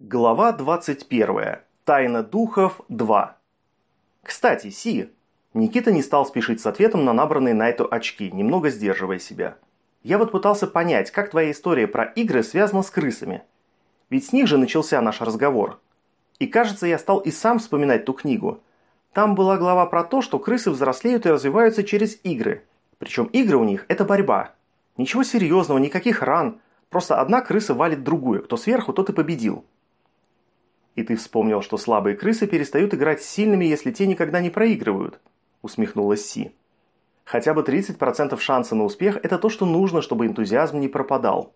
Глава 21. Тайна духов 2. Кстати, Си. Никита не стал спешить с ответом на набранные Найту очки, немного сдерживая себя. Я вот пытался понять, как твоя история про игры связана с крысами. Ведь с них же начался наш разговор. И кажется, я стал и сам вспоминать ту книгу. Там была глава про то, что крысы взрослеют и развиваются через игры. Причем игры у них – это борьба. Ничего серьезного, никаких ран. Просто одна крыса валит другую. Кто сверху, тот и победил. «И ты вспомнил, что слабые крысы перестают играть с сильными, если те никогда не проигрывают», – усмехнулась Си. «Хотя бы 30% шанса на успех – это то, что нужно, чтобы энтузиазм не пропадал.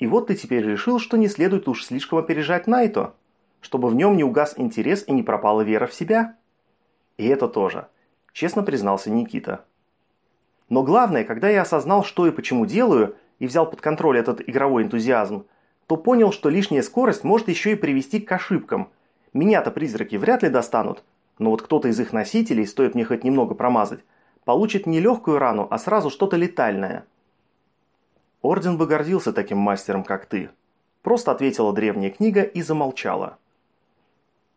И вот ты теперь решил, что не следует уж слишком опережать Найто, чтобы в нем не угас интерес и не пропала вера в себя». «И это тоже», – честно признался Никита. «Но главное, когда я осознал, что и почему делаю, и взял под контроль этот игровой энтузиазм – то понял, что лишняя скорость может еще и привести к ошибкам. Меня-то призраки вряд ли достанут, но вот кто-то из их носителей, стоит мне хоть немного промазать, получит не легкую рану, а сразу что-то летальное. Орден бы гордился таким мастером, как ты. Просто ответила древняя книга и замолчала.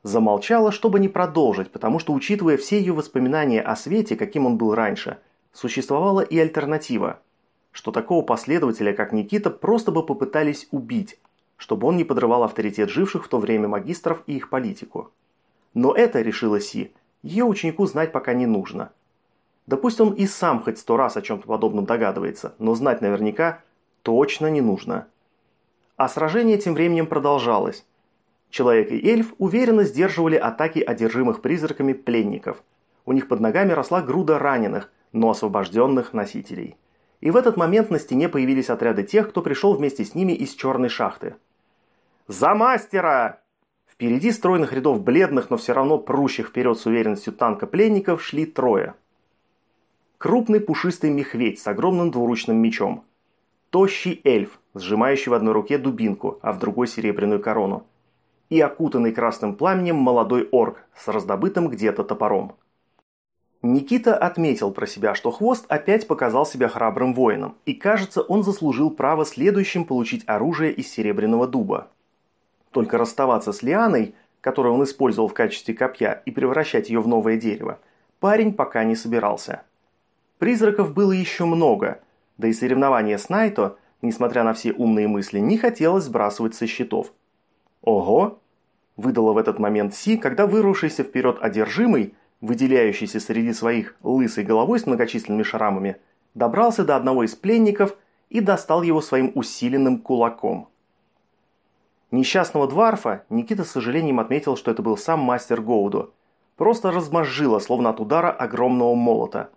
Замолчала, чтобы не продолжить, потому что, учитывая все ее воспоминания о свете, каким он был раньше, существовала и альтернатива – что такого последователя, как Никита, просто бы попытались убить, чтобы он не подрывал авторитет живших в то время магистров и их политику. Но это, решила Си, ее ученику знать пока не нужно. Да пусть он и сам хоть сто раз о чем-то подобном догадывается, но знать наверняка точно не нужно. А сражение тем временем продолжалось. Человек и эльф уверенно сдерживали атаки одержимых призраками пленников. У них под ногами росла груда раненых, но освобожденных носителей и в этот момент на стене появились отряды тех, кто пришел вместе с ними из черной шахты. «За мастера!» Впереди стройных рядов бледных, но все равно прущих вперед с уверенностью танка пленников шли трое. Крупный пушистый мехведь с огромным двуручным мечом. Тощий эльф, сжимающий в одной руке дубинку, а в другой серебряную корону. И окутанный красным пламенем молодой орк с раздобытым где-то топором. Никита отметил про себя, что Хвост опять показал себя храбрым воином, и кажется, он заслужил право следующим получить оружие из серебряного дуба. Только расставаться с лианой, которую он использовал в качестве копья, и превращать ее в новое дерево, парень пока не собирался. Призраков было еще много, да и соревнования с Найто, несмотря на все умные мысли, не хотелось сбрасывать со счетов. «Ого!» – выдала в этот момент Си, когда вырвавшийся вперед одержимый – выделяющийся среди своих лысой головой с многочисленными шрамами, добрался до одного из пленников и достал его своим усиленным кулаком. Несчастного дворфа Никита с сожалением отметил, что это был сам мастер Гоуду. Просто размозжило, словно от удара огромного молота.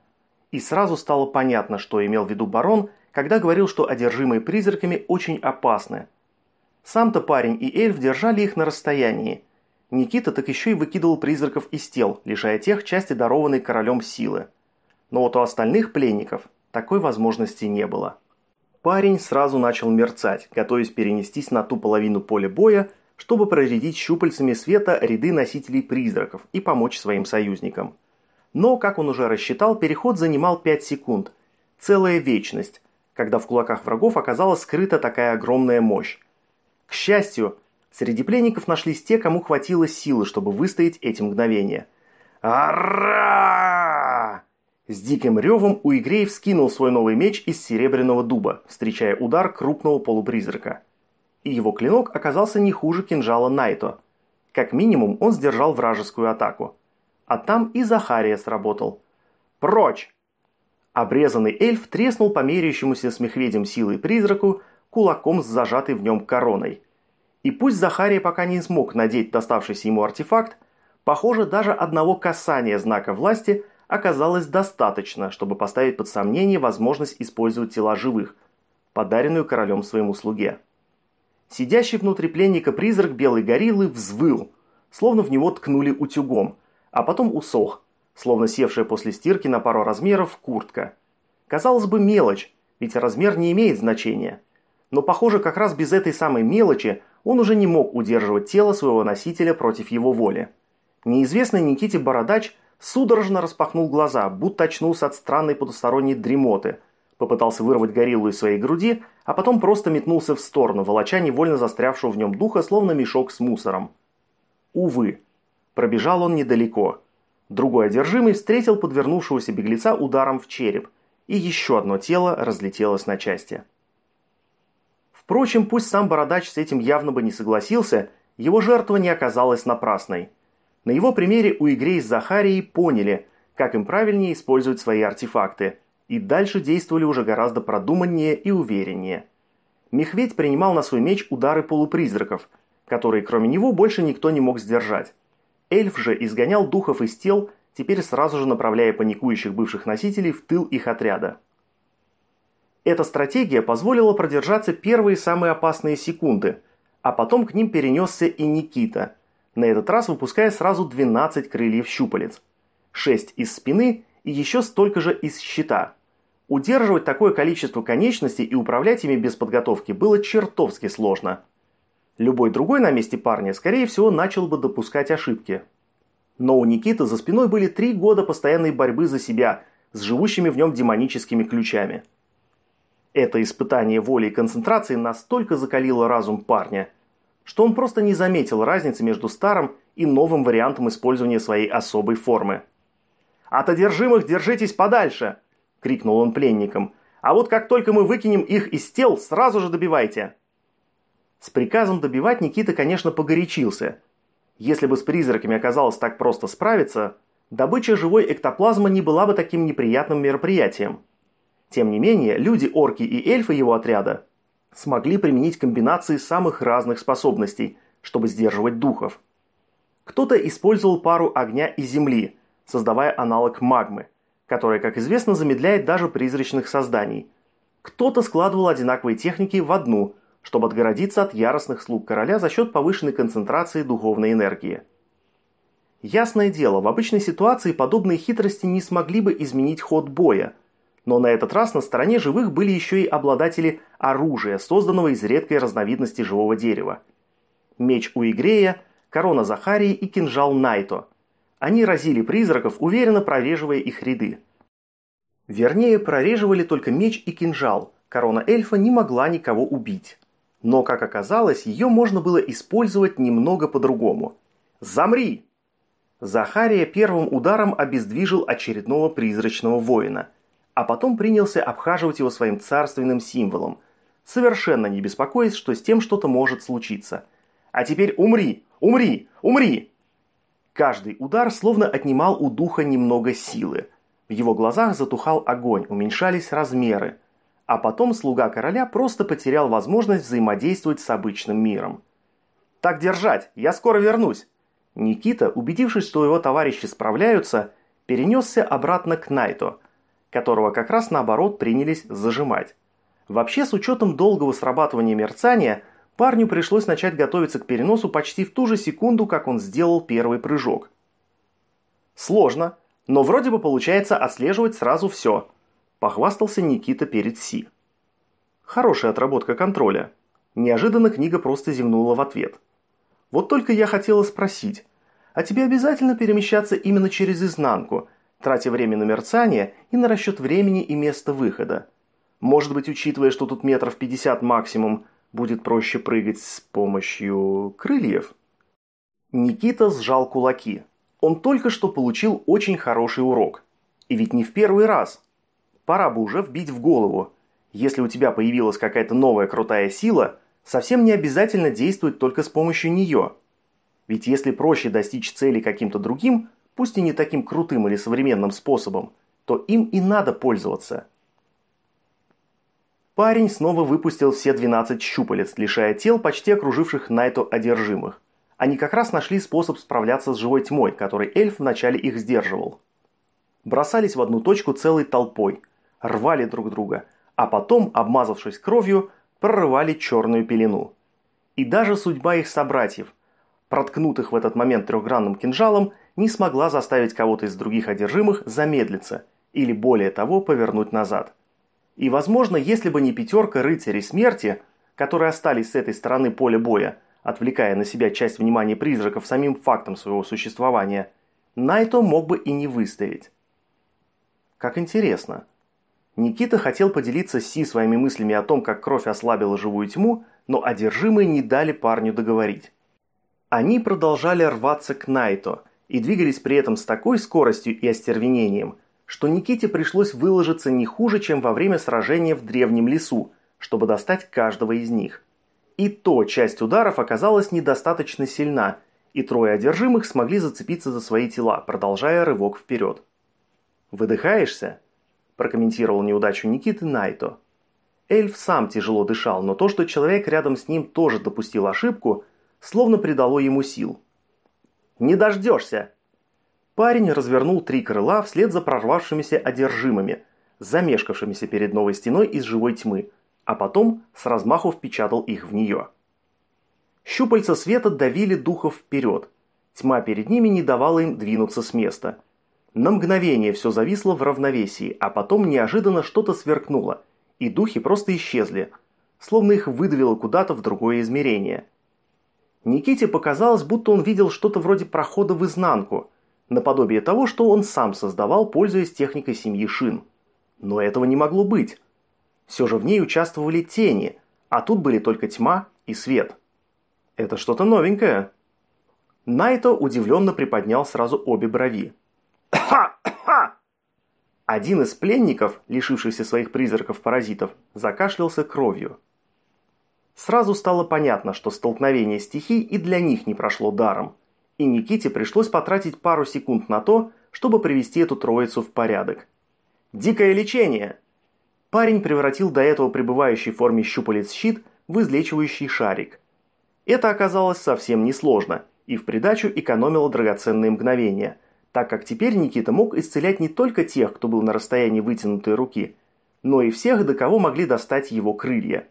И сразу стало понятно, что имел в виду барон, когда говорил, что одержимые призраками очень опасны. Сам-то парень и эльф держали их на расстоянии – Никита так еще и выкидывал призраков из тел, лишая тех части дарованной королем силы. Но вот у остальных пленников такой возможности не было. Парень сразу начал мерцать, готовясь перенестись на ту половину поля боя, чтобы проредить щупальцами света ряды носителей призраков и помочь своим союзникам. Но, как он уже рассчитал, переход занимал 5 секунд. Целая вечность, когда в кулаках врагов оказалась скрыта такая огромная мощь. К счастью, Среди пленников нашлись те, кому хватило силы, чтобы выстоять эти мгновения. «Ара!» С диким ревом Уигрей вскинул свой новый меч из серебряного дуба, встречая удар крупного полупризрака. И его клинок оказался не хуже кинжала Найто. Как минимум он сдержал вражескую атаку. А там и Захария сработал. «Прочь!» Обрезанный эльф треснул по меряющемуся с мехведем силой призраку кулаком с зажатой в нем короной – и пусть Захария пока не смог надеть доставшийся ему артефакт, похоже, даже одного касания знака власти оказалось достаточно, чтобы поставить под сомнение возможность использовать тела живых, подаренную королем своему слуге. Сидящий внутри пленника призрак белой гориллы взвыл, словно в него ткнули утюгом, а потом усох, словно севшая после стирки на пару размеров куртка. Казалось бы, мелочь, ведь размер не имеет значения. Но похоже, как раз без этой самой мелочи он уже не мог удерживать тело своего носителя против его воли. Неизвестный Никите Бородач судорожно распахнул глаза, будто очнулся от странной потусторонней дремоты, Попытался вырвать гориллу из своей груди, а потом просто метнулся в сторону, волоча невольно застрявшего в нем духа, словно мешок с мусором. Увы, пробежал он недалеко. Другой одержимый встретил подвернувшегося беглеца ударом в череп, и еще одно тело разлетелось на части. Впрочем, пусть сам Бородач с этим явно бы не согласился, его жертва не оказалась напрасной. На его примере у Игрей с Захарией поняли, как им правильнее использовать свои артефакты, и дальше действовали уже гораздо продуманнее и увереннее. Мехведь принимал на свой меч удары полупризраков, которые кроме него больше никто не мог сдержать. Эльф же изгонял духов из тел, теперь сразу же направляя паникующих бывших носителей в тыл их отряда. Эта стратегия позволила продержаться первые самые опасные секунды, а потом к ним перенесся и Никита, на этот раз выпуская сразу 12 крыльев щупалец. 6 из спины и еще столько же из щита. Удерживать такое количество конечностей и управлять ими без подготовки было чертовски сложно. Любой другой на месте парня, скорее всего, начал бы допускать ошибки. Но у Никиты за спиной были три года постоянной борьбы за себя с живущими в нем демоническими ключами. Это испытание воли и концентрации настолько закалило разум парня, что он просто не заметил разницы между старым и новым вариантом использования своей особой формы. «От одержимых держитесь подальше!» – крикнул он пленникам. «А вот как только мы выкинем их из тел, сразу же добивайте!» С приказом добивать Никита, конечно, погорячился. Если бы с призраками оказалось так просто справиться, добыча живой эктоплазмы не была бы таким неприятным мероприятием. Тем не менее, люди, орки и эльфы его отряда смогли применить комбинации самых разных способностей, чтобы сдерживать духов. Кто-то использовал пару огня и земли – создавая аналог магмы, которая, как известно, замедляет даже призрачных созданий. Кто-то складывал одинаковые техники в одну, чтобы отгородиться от яростных слуг короля за счет повышенной концентрации духовной энергии. Ясное дело, в обычной ситуации подобные хитрости не смогли бы изменить ход боя, но на этот раз на стороне живых были еще и обладатели оружия, созданного из редкой разновидности живого дерева. Меч у Игрея, корона Захарии и кинжал Найто – они разили призраков, уверенно прореживая их ряды. Вернее, прореживали только меч и кинжал. Корона эльфа не могла никого убить. Но, как оказалось, ее можно было использовать немного по-другому. «Замри!» Захария первым ударом обездвижил очередного призрачного воина, а потом принялся обхаживать его своим царственным символом, совершенно не беспокоясь, что с тем что-то может случиться. «А теперь умри! Умри! Умри!» Каждый удар словно отнимал у духа немного силы. В его глазах затухал огонь, уменьшались размеры. А потом слуга короля просто потерял возможность взаимодействовать с обычным миром. «Так держать! Я скоро вернусь!» Никита, убедившись, что его товарищи справляются, перенесся обратно к Найту, которого как раз наоборот принялись зажимать. Вообще, с учетом долгого срабатывания мерцания, Парню пришлось начать готовиться к переносу почти в ту же секунду, как он сделал первый прыжок. Сложно, но вроде бы получается отслеживать сразу все, похвастался Никита перед Си. Хорошая отработка контроля. Неожиданно книга просто зевнула в ответ. Вот только я хотела спросить, а тебе обязательно перемещаться именно через изнанку, тратя время на мерцание и на расчет времени и места выхода? Может быть, учитывая, что тут метров пятьдесят максимум, будет проще прыгать с помощью крыльев? Никита сжал кулаки. Он только что получил очень хороший урок. И ведь не в первый раз. Пора бы уже вбить в голову. Если у тебя появилась какая-то новая крутая сила, совсем не обязательно действовать только с помощью нее. Ведь если проще достичь цели каким-то другим, пусть и не таким крутым или современным способом, то им и надо пользоваться – Парень снова выпустил все 12 щупалец, лишая тел почти окруживших Найто одержимых. Они как раз нашли способ справляться с живой тьмой, который эльф вначале их сдерживал. Бросались в одну точку целой толпой, рвали друг друга, а потом, обмазавшись кровью, прорывали черную пелену. И даже судьба их собратьев, проткнутых в этот момент трехгранным кинжалом, не смогла заставить кого-то из других одержимых замедлиться или более того повернуть назад – и, возможно, если бы не пятерка рыцарей смерти, которые остались с этой стороны поля боя, отвлекая на себя часть внимания призраков самим фактом своего существования, Найто мог бы и не выстоять. Как интересно. Никита хотел поделиться с Си своими мыслями о том, как кровь ослабила живую тьму, но одержимые не дали парню договорить. Они продолжали рваться к Найто и двигались при этом с такой скоростью и остервенением, что Никите пришлось выложиться не хуже, чем во время сражения в древнем лесу, чтобы достать каждого из них. И то часть ударов оказалась недостаточно сильна, и трое одержимых смогли зацепиться за свои тела, продолжая рывок вперед. «Выдыхаешься?» – прокомментировал неудачу Никиты Найто. Эльф сам тяжело дышал, но то, что человек рядом с ним тоже допустил ошибку, словно придало ему сил. «Не дождешься!» Парень развернул три крыла вслед за прорвавшимися одержимыми, замешкавшимися перед новой стеной из живой тьмы, а потом с размаху впечатал их в нее. Щупальца света давили духов вперед. Тьма перед ними не давала им двинуться с места – на мгновение все зависло в равновесии, а потом неожиданно что-то сверкнуло, и духи просто исчезли, словно их выдавило куда-то в другое измерение. Никите показалось, будто он видел что-то вроде прохода в изнанку, наподобие того, что он сам создавал, пользуясь техникой семьи Шин. Но этого не могло быть. Все же в ней участвовали тени, а тут были только тьма и свет. Это что-то новенькое. Найто удивленно приподнял сразу обе брови. Один из пленников, лишившихся своих призраков-паразитов, закашлялся кровью. Сразу стало понятно, что столкновение стихий и для них не прошло даром, и Никите пришлось потратить пару секунд на то, чтобы привести эту троицу в порядок. «Дикое лечение!» Парень превратил до этого пребывающий в форме щупалец щит в излечивающий шарик. Это оказалось совсем несложно и в придачу экономило драгоценные мгновения – так как теперь Никита мог исцелять не только тех, кто был на расстоянии вытянутой руки, но и всех, до кого могли достать его крылья.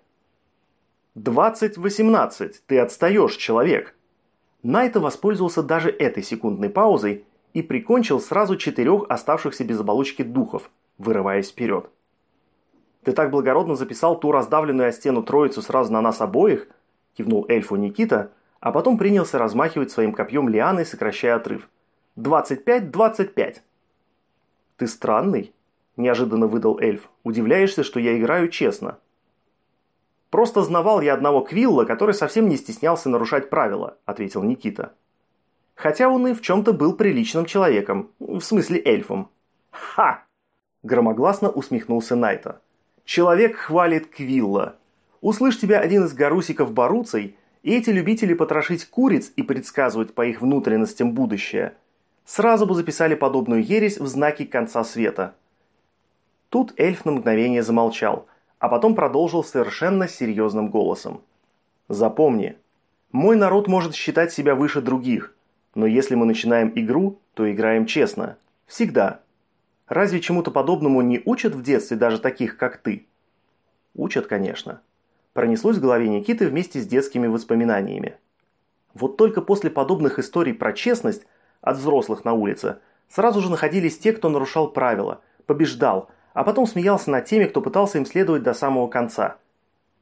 «Двадцать восемнадцать! Ты отстаешь, человек!» Найта воспользовался даже этой секундной паузой и прикончил сразу четырех оставшихся без оболочки духов, вырываясь вперед. «Ты так благородно записал ту раздавленную о стену троицу сразу на нас обоих?» – кивнул эльфу Никита, а потом принялся размахивать своим копьем лианой, сокращая отрыв – 25-25. Ты странный, неожиданно выдал эльф. Удивляешься, что я играю честно. Просто знавал я одного Квилла, который совсем не стеснялся нарушать правила, ответил Никита. Хотя он и в чем-то был приличным человеком, в смысле эльфом. Ха! Громогласно усмехнулся Найта. Человек хвалит Квилла. Услышь тебя один из гарусиков Баруцей, и эти любители потрошить куриц и предсказывать по их внутренностям будущее – сразу бы записали подобную ересь в знаки конца света. Тут эльф на мгновение замолчал, а потом продолжил совершенно серьезным голосом. «Запомни, мой народ может считать себя выше других, но если мы начинаем игру, то играем честно. Всегда. Разве чему-то подобному не учат в детстве даже таких, как ты?» «Учат, конечно». Пронеслось в голове Никиты вместе с детскими воспоминаниями. Вот только после подобных историй про честность от взрослых на улице, сразу же находились те, кто нарушал правила, побеждал, а потом смеялся над теми, кто пытался им следовать до самого конца.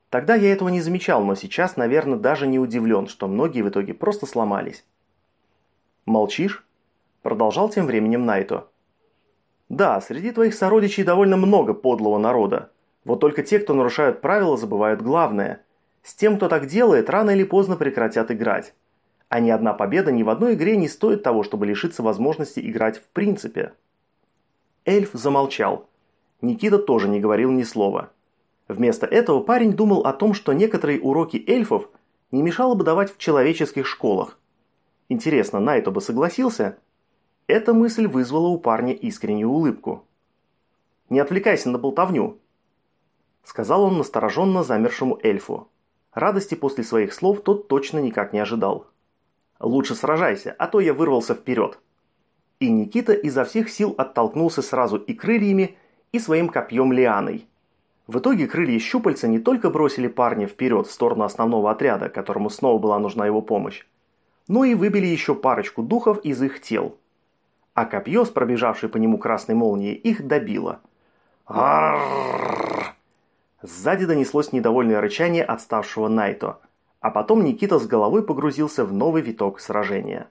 Тогда я этого не замечал, но сейчас, наверное, даже не удивлен, что многие в итоге просто сломались. «Молчишь?» – продолжал тем временем Найто. «Да, среди твоих сородичей довольно много подлого народа. Вот только те, кто нарушают правила, забывают главное. С тем, кто так делает, рано или поздно прекратят играть а ни одна победа ни в одной игре не стоит того, чтобы лишиться возможности играть в принципе. Эльф замолчал. Никита тоже не говорил ни слова. Вместо этого парень думал о том, что некоторые уроки эльфов не мешало бы давать в человеческих школах. Интересно, Найто бы согласился? Эта мысль вызвала у парня искреннюю улыбку. «Не отвлекайся на болтовню», – сказал он настороженно замершему эльфу. Радости после своих слов тот точно никак не ожидал. Лучше сражайся, а то я вырвался вперед». И Никита изо всех сил оттолкнулся сразу и крыльями, и своим копьем лианой. В итоге крылья щупальца не только бросили парня вперед в сторону основного отряда, которому снова была нужна его помощь, но и выбили еще парочку духов из их тел. А копье с пробежавшей по нему красной молнией их добило. Сзади донеслось недовольное рычание отставшего Найто – а потом Никита с головой погрузился в новый виток сражения.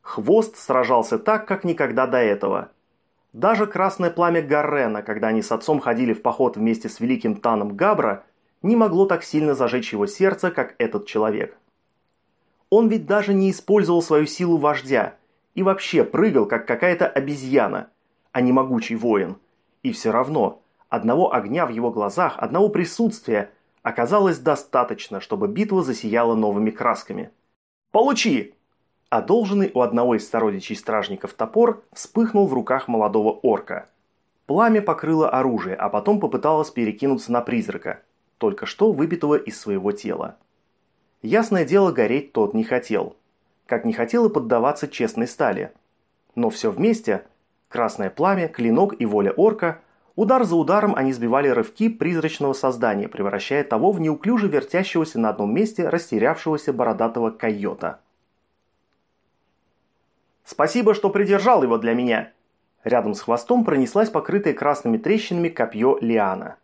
Хвост сражался так, как никогда до этого. Даже красное пламя Гаррена, когда они с отцом ходили в поход вместе с великим Таном Габра, не могло так сильно зажечь его сердце, как этот человек. Он ведь даже не использовал свою силу вождя и вообще прыгал, как какая-то обезьяна, а не могучий воин. И все равно, одного огня в его глазах, одного присутствия оказалось достаточно, чтобы битва засияла новыми красками. «Получи!» Одолженный у одного из сородичей стражников топор вспыхнул в руках молодого орка. Пламя покрыло оружие, а потом попыталось перекинуться на призрака, только что выбитого из своего тела. Ясное дело, гореть тот не хотел. Как не хотел и поддаваться честной стали. Но все вместе – красное пламя, клинок и воля орка – удар за ударом они сбивали рывки призрачного создания, превращая того в неуклюже вертящегося на одном месте растерявшегося бородатого койота. «Спасибо, что придержал его для меня!» Рядом с хвостом пронеслась покрытая красными трещинами копье Лиана.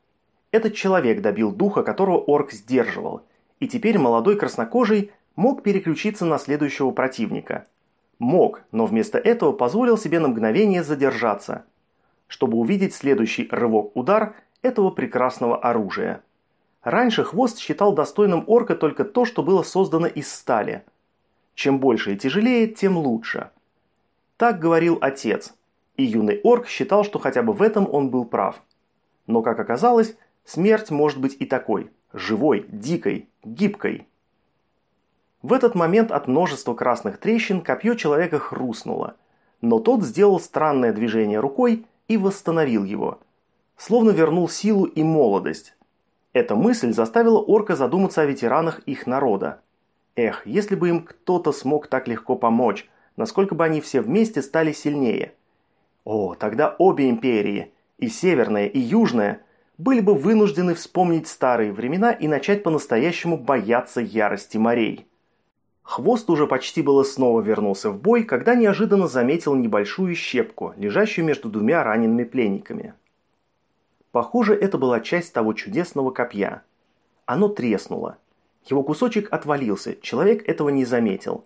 Этот человек добил духа, которого орк сдерживал – и теперь молодой краснокожий мог переключиться на следующего противника. Мог, но вместо этого позволил себе на мгновение задержаться, чтобы увидеть следующий рывок-удар этого прекрасного оружия. Раньше хвост считал достойным орка только то, что было создано из стали. Чем больше и тяжелее, тем лучше. Так говорил отец, и юный орк считал, что хотя бы в этом он был прав. Но, как оказалось, смерть может быть и такой – живой, дикой, гибкой. В этот момент от множества красных трещин копье человека хрустнуло, но тот сделал странное движение рукой и восстановил его, словно вернул силу и молодость. Эта мысль заставила орка задуматься о ветеранах их народа. Эх, если бы им кто-то смог так легко помочь, насколько бы они все вместе стали сильнее. О, тогда обе империи, и северная, и южная – были бы вынуждены вспомнить старые времена и начать по-настоящему бояться ярости морей. Хвост уже почти было снова вернулся в бой, когда неожиданно заметил небольшую щепку, лежащую между двумя ранеными пленниками. Похоже, это была часть того чудесного копья. Оно треснуло. Его кусочек отвалился, человек этого не заметил.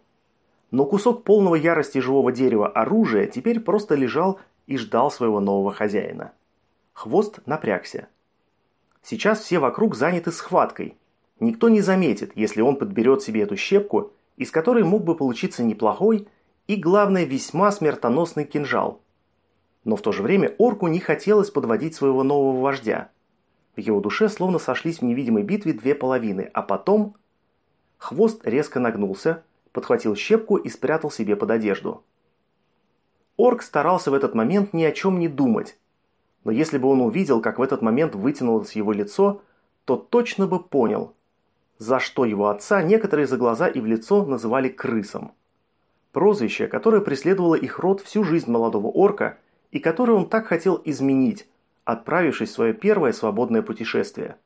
Но кусок полного ярости живого дерева оружия теперь просто лежал и ждал своего нового хозяина. Хвост напрягся. Сейчас все вокруг заняты схваткой. Никто не заметит, если он подберет себе эту щепку, из которой мог бы получиться неплохой и, главное, весьма смертоносный кинжал. Но в то же время орку не хотелось подводить своего нового вождя. В его душе словно сошлись в невидимой битве две половины, а потом... Хвост резко нагнулся, подхватил щепку и спрятал себе под одежду. Орк старался в этот момент ни о чем не думать, но если бы он увидел, как в этот момент вытянулось его лицо, то точно бы понял, за что его отца некоторые за глаза и в лицо называли крысом. Прозвище, которое преследовало их род всю жизнь молодого орка и которое он так хотел изменить, отправившись в свое первое свободное путешествие.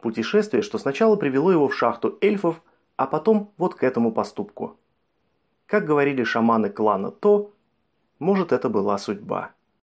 Путешествие, что сначала привело его в шахту эльфов, а потом вот к этому поступку. Как говорили шаманы клана То, может это была судьба.